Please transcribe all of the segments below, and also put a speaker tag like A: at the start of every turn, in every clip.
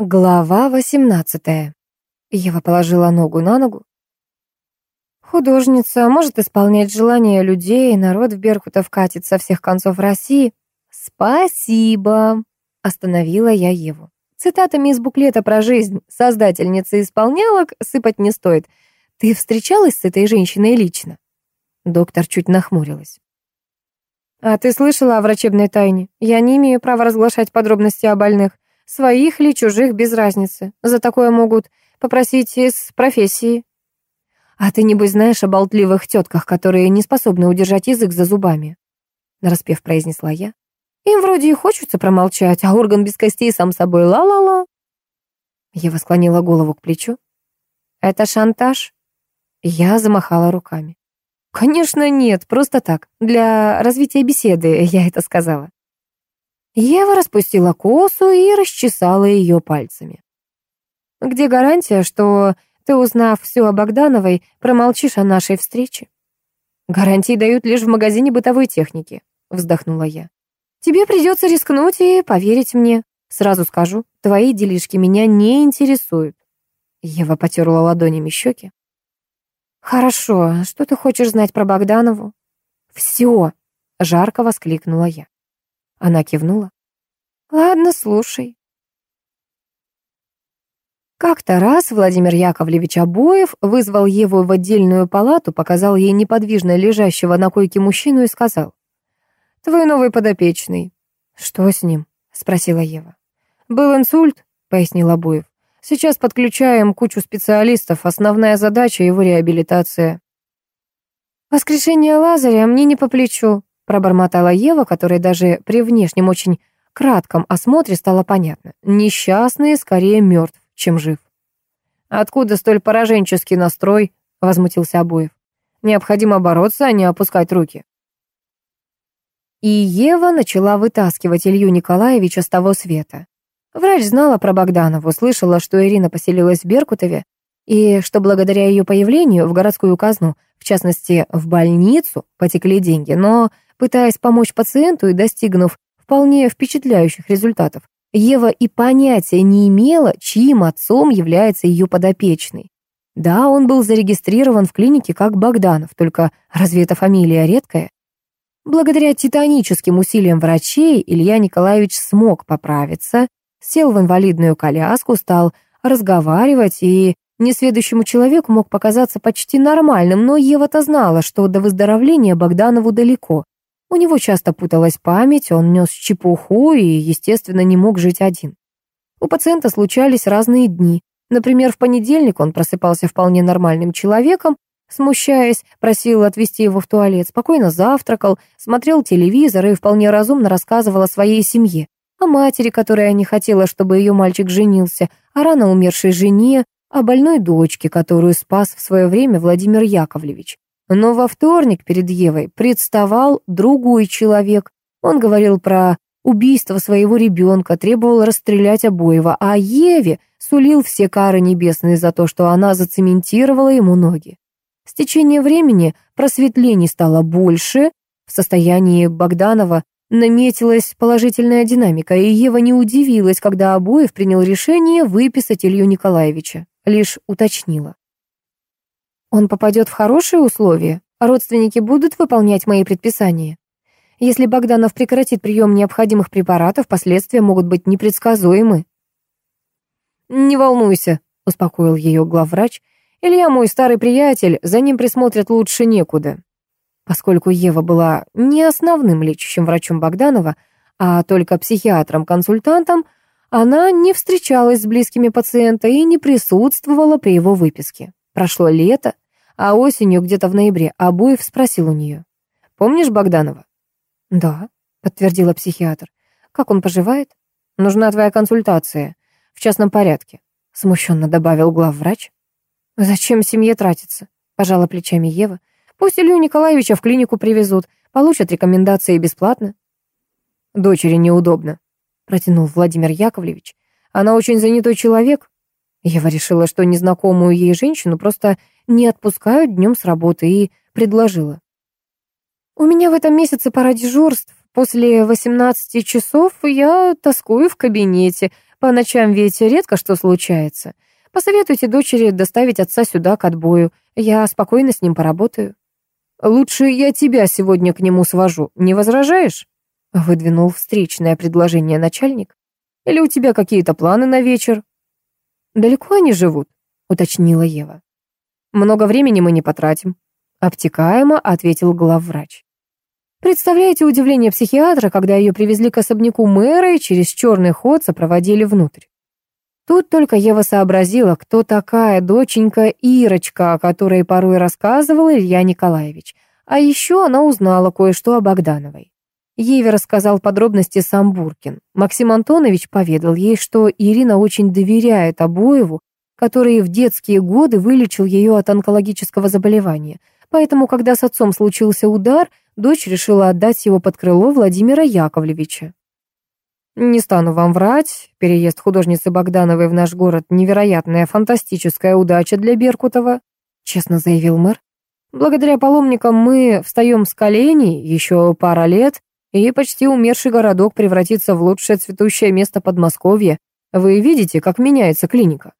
A: Глава восемнадцатая. Ева положила ногу на ногу. Художница может исполнять желания людей, народ в Беркутов катит со всех концов России. Спасибо, остановила я Еву. Цитатами из буклета про жизнь создательницы исполнялок сыпать не стоит. Ты встречалась с этой женщиной лично? Доктор чуть нахмурилась. А ты слышала о врачебной тайне? Я не имею права разглашать подробности о больных. Своих или чужих, без разницы. За такое могут попросить из профессии. А ты, небось, знаешь о болтливых тетках, которые не способны удержать язык за зубами? Нараспев произнесла я. Им вроде и хочется промолчать, а орган без костей сам собой ла-ла-ла. Я склонила голову к плечу. Это шантаж? Я замахала руками. Конечно, нет, просто так. Для развития беседы я это сказала. Ева распустила косу и расчесала ее пальцами. «Где гарантия, что ты, узнав все о Богдановой, промолчишь о нашей встрече?» «Гарантии дают лишь в магазине бытовой техники», — вздохнула я. «Тебе придется рискнуть и поверить мне. Сразу скажу, твои делишки меня не интересуют». Ева потерла ладонями щеки. «Хорошо, что ты хочешь знать про Богданову?» «Все!» — жарко воскликнула я. Она кивнула. Ладно, слушай. Как-то раз Владимир Яковлевич Обоев вызвал Еву в отдельную палату, показал ей неподвижно лежащего на койке мужчину и сказал. «Твой новый подопечный». «Что с ним?» — спросила Ева. «Был инсульт», — пояснил Обоев. «Сейчас подключаем кучу специалистов. Основная задача — его реабилитация». «Воскрешение Лазаря мне не по плечу», пробормотала Ева, которая даже при внешнем очень кратком осмотре стало понятно. Несчастный скорее мертв, чем жив. «Откуда столь пораженческий настрой?» — возмутился Обоев. «Необходимо бороться, а не опускать руки». И Ева начала вытаскивать Илью Николаевича с того света. Врач знала про Богданову, слышала, что Ирина поселилась в Беркутове, и что благодаря ее появлению в городскую казну, в частности, в больницу, потекли деньги, но Пытаясь помочь пациенту и достигнув вполне впечатляющих результатов, Ева и понятия не имела, чьим отцом является ее подопечный. Да, он был зарегистрирован в клинике как Богданов, только разве эта фамилия редкая? Благодаря титаническим усилиям врачей Илья Николаевич смог поправиться, сел в инвалидную коляску, стал разговаривать и несведущему человеку мог показаться почти нормальным, но Ева-то знала, что до выздоровления Богданову далеко. У него часто путалась память, он нес чепуху и, естественно, не мог жить один. У пациента случались разные дни. Например, в понедельник он просыпался вполне нормальным человеком, смущаясь, просил отвезти его в туалет, спокойно завтракал, смотрел телевизор и вполне разумно рассказывал о своей семье, о матери, которая не хотела, чтобы ее мальчик женился, о рано умершей жене, о больной дочке, которую спас в свое время Владимир Яковлевич. Но во вторник перед Евой представал другой человек. Он говорил про убийство своего ребенка, требовал расстрелять обоего, а Еве сулил все кары небесные за то, что она зацементировала ему ноги. С течением времени просветлений стало больше, в состоянии Богданова наметилась положительная динамика, и Ева не удивилась, когда Обоев принял решение выписать Илью Николаевича, лишь уточнила. Он попадет в хорошие условия, а родственники будут выполнять мои предписания. Если Богданов прекратит прием необходимых препаратов, последствия могут быть непредсказуемы. «Не волнуйся», — успокоил ее главврач. «Илья мой старый приятель, за ним присмотрят лучше некуда». Поскольку Ева была не основным лечащим врачом Богданова, а только психиатром-консультантом, она не встречалась с близкими пациента и не присутствовала при его выписке. Прошло лето, а осенью, где-то в ноябре, Обоев спросил у нее. «Помнишь Богданова?» «Да», — подтвердила психиатр. «Как он поживает?» «Нужна твоя консультация. В частном порядке», — смущенно добавил главврач. «Зачем семье тратиться?» — пожала плечами Ева. «Пусть Илью Николаевича в клинику привезут, получат рекомендации бесплатно». «Дочери неудобно», — протянул Владимир Яковлевич. «Она очень занятой человек, Ева решила, что незнакомую ей женщину просто не отпускают днем с работы и предложила. «У меня в этом месяце пара дежурств. После 18 часов я тоскую в кабинете. По ночам ведь редко что случается. Посоветуйте дочери доставить отца сюда к отбою. Я спокойно с ним поработаю. Лучше я тебя сегодня к нему свожу. Не возражаешь? Выдвинул встречное предложение начальник. Или у тебя какие-то планы на вечер? Далеко они живут? Уточнила Ева. Много времени мы не потратим. Обтекаемо ответил главврач. Представляете удивление психиатра, когда ее привезли к особняку мэра и через черный ход сопроводили внутрь. Тут только Ева сообразила, кто такая доченька Ирочка, о которой порой рассказывал Илья Николаевич. А еще она узнала кое-что о Богдановой. Еве рассказал подробности сам Буркин. Максим Антонович поведал ей, что Ирина очень доверяет Обоеву, который в детские годы вылечил ее от онкологического заболевания. Поэтому, когда с отцом случился удар, дочь решила отдать его под крыло Владимира Яковлевича. Не стану вам врать, переезд художницы Богдановой в наш город — невероятная фантастическая удача для Беркутова, честно заявил мэр. Благодаря паломникам мы встаем с коленей еще пара лет, и почти умерший городок превратится в лучшее цветущее место Подмосковья. Вы видите, как меняется клиника?»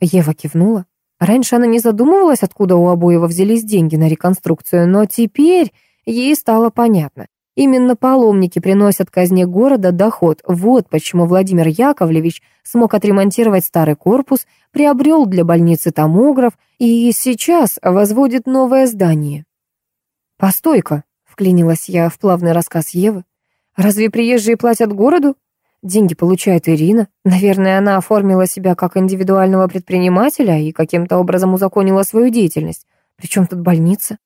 A: Ева кивнула. Раньше она не задумывалась, откуда у обоего взялись деньги на реконструкцию, но теперь ей стало понятно. Именно паломники приносят казне города доход. Вот почему Владимир Яковлевич смог отремонтировать старый корпус, приобрел для больницы томограф и сейчас возводит новое здание. «Постой-ка», — вклинилась я в плавный рассказ Евы. «Разве приезжие платят городу? Деньги получает Ирина. Наверное, она оформила себя как индивидуального предпринимателя и каким-то образом узаконила свою деятельность. Причем тут больница?»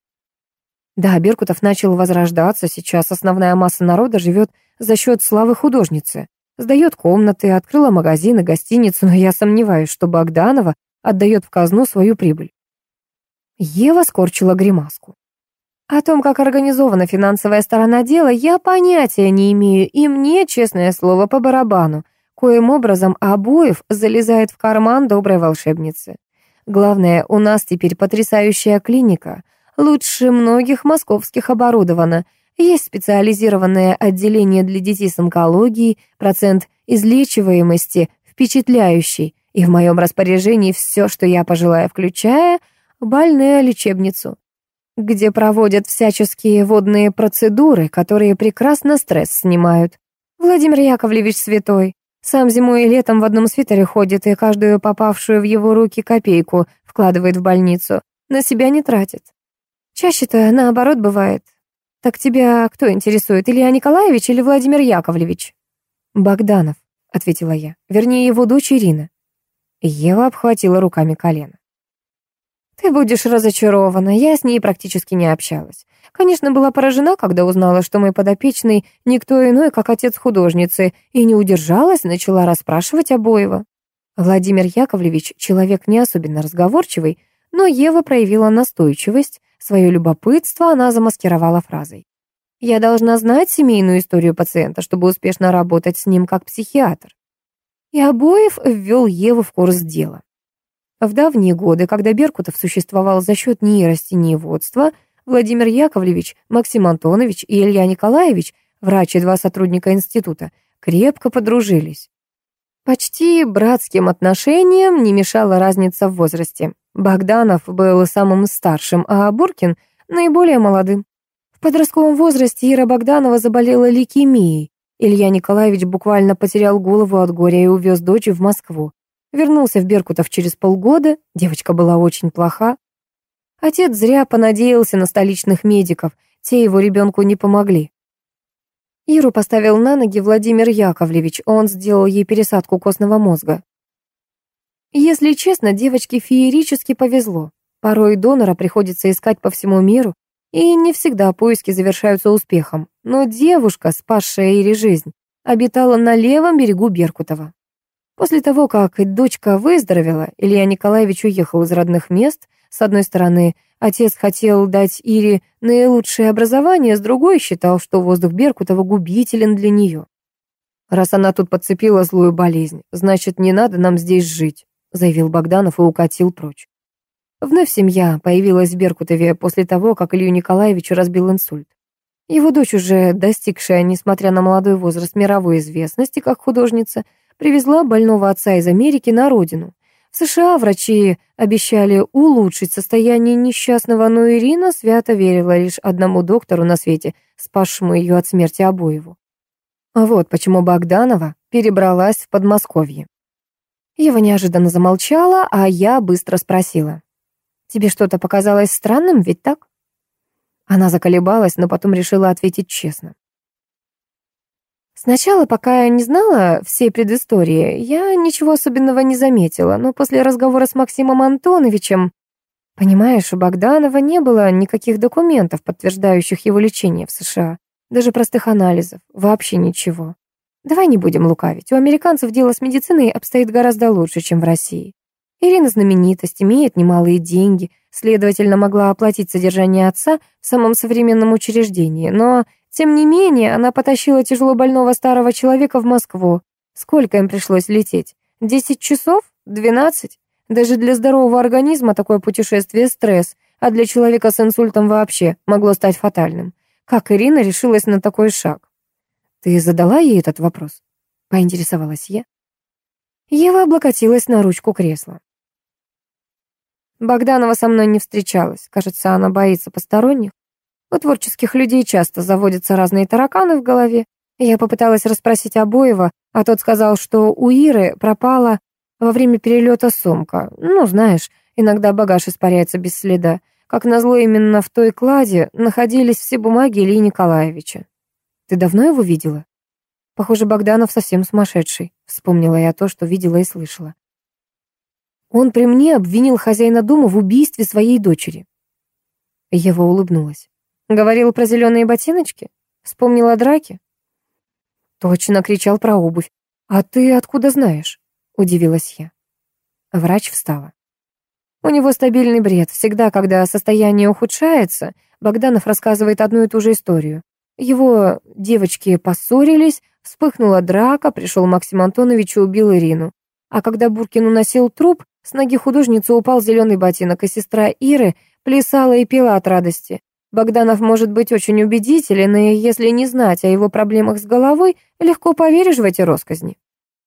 A: Да, Беркутов начал возрождаться, сейчас основная масса народа живет за счет славы художницы. Сдает комнаты, открыла магазины, гостиницу, но я сомневаюсь, что Богданова отдает в казну свою прибыль. Ева скорчила гримаску. О том, как организована финансовая сторона дела, я понятия не имею, и мне, честное слово, по барабану, коим образом обоев залезает в карман доброй волшебницы. Главное, у нас теперь потрясающая клиника — лучше многих московских оборудовано. Есть специализированное отделение для детей с онкологией, процент излечиваемости впечатляющий, и в моем распоряжении все, что я пожелаю, включая больную лечебницу, где проводят всяческие водные процедуры, которые прекрасно стресс снимают. Владимир Яковлевич святой. Сам зимой и летом в одном свитере ходит и каждую попавшую в его руки копейку вкладывает в больницу. На себя не тратит. Чаще-то наоборот бывает. Так тебя кто интересует, Илья Николаевич или Владимир Яковлевич? Богданов, ответила я. Вернее, его дочь Ирина. Ева обхватила руками колено. Ты будешь разочарована, я с ней практически не общалась. Конечно, была поражена, когда узнала, что мой подопечный никто иной, как отец художницы, и не удержалась, начала расспрашивать обоего. Владимир Яковлевич человек не особенно разговорчивый, но Ева проявила настойчивость, Свое любопытство она замаскировала фразой. «Я должна знать семейную историю пациента, чтобы успешно работать с ним как психиатр». И Обоев ввел Еву в курс дела. В давние годы, когда Беркутов существовал за счет нейростениеводства, Владимир Яковлевич, Максим Антонович и Илья Николаевич, врач и два сотрудника института, крепко подружились. Почти братским отношениям не мешала разница в возрасте. Богданов был самым старшим, а Буркин — наиболее молодым. В подростковом возрасте Ира Богданова заболела лейкемией. Илья Николаевич буквально потерял голову от горя и увез дочь в Москву. Вернулся в Беркутов через полгода, девочка была очень плоха. Отец зря понадеялся на столичных медиков, те его ребенку не помогли. Иру поставил на ноги Владимир Яковлевич, он сделал ей пересадку костного мозга. Если честно, девочке феерически повезло. Порой донора приходится искать по всему миру, и не всегда поиски завершаются успехом. Но девушка, спасшая Ире жизнь, обитала на левом берегу Беркутова. После того, как дочка выздоровела, Илья Николаевич уехал из родных мест. С одной стороны, Отец хотел дать Ире наилучшее образование, с другой считал, что воздух Беркутова губителен для нее. «Раз она тут подцепила злую болезнь, значит, не надо нам здесь жить», заявил Богданов и укатил прочь. Вновь семья появилась в Беркутове после того, как Илью Николаевичу разбил инсульт. Его дочь, уже достигшая, несмотря на молодой возраст, мировой известности как художница, привезла больного отца из Америки на родину. В США врачи обещали улучшить состояние несчастного, но Ирина свято верила лишь одному доктору на свете, спасшему ее от смерти обоеву. Вот почему Богданова перебралась в Подмосковье. Ева неожиданно замолчала, а я быстро спросила. «Тебе что-то показалось странным, ведь так?» Она заколебалась, но потом решила ответить честно. Сначала, пока я не знала всей предыстории, я ничего особенного не заметила, но после разговора с Максимом Антоновичем... Понимаешь, у Богданова не было никаких документов, подтверждающих его лечение в США. Даже простых анализов. Вообще ничего. Давай не будем лукавить. У американцев дело с медициной обстоит гораздо лучше, чем в России. Ирина знаменитость, имеет немалые деньги, следовательно, могла оплатить содержание отца в самом современном учреждении, но тем не менее, она потащила тяжело больного старого человека в Москву. Сколько им пришлось лететь? Десять часов? Двенадцать? Даже для здорового организма такое путешествие — стресс, а для человека с инсультом вообще могло стать фатальным. Как Ирина решилась на такой шаг? Ты задала ей этот вопрос? Поинтересовалась я. Ева облокотилась на ручку кресла. Богданова со мной не встречалась. Кажется, она боится посторонних. У творческих людей часто заводятся разные тараканы в голове. Я попыталась расспросить Обоева, а тот сказал, что у Иры пропала во время перелета сумка. Ну, знаешь, иногда багаж испаряется без следа. Как назло, именно в той кладе находились все бумаги Ильи Николаевича. Ты давно его видела? Похоже, Богданов совсем сумасшедший. Вспомнила я то, что видела и слышала. Он при мне обвинил хозяина дома в убийстве своей дочери. Ева улыбнулась. Говорил про зеленые ботиночки? Вспомнил о драке? Точно кричал про обувь. А ты откуда знаешь? Удивилась я. Врач встала. У него стабильный бред. Всегда, когда состояние ухудшается, Богданов рассказывает одну и ту же историю. Его девочки поссорились, вспыхнула драка, пришел Максим Антонович и убил Ирину. А когда Буркин уносил труп, с ноги художницы упал зеленый ботинок, и сестра Иры плясала и пела от радости. Богданов может быть очень убедителен, и если не знать о его проблемах с головой, легко поверишь в эти росказни.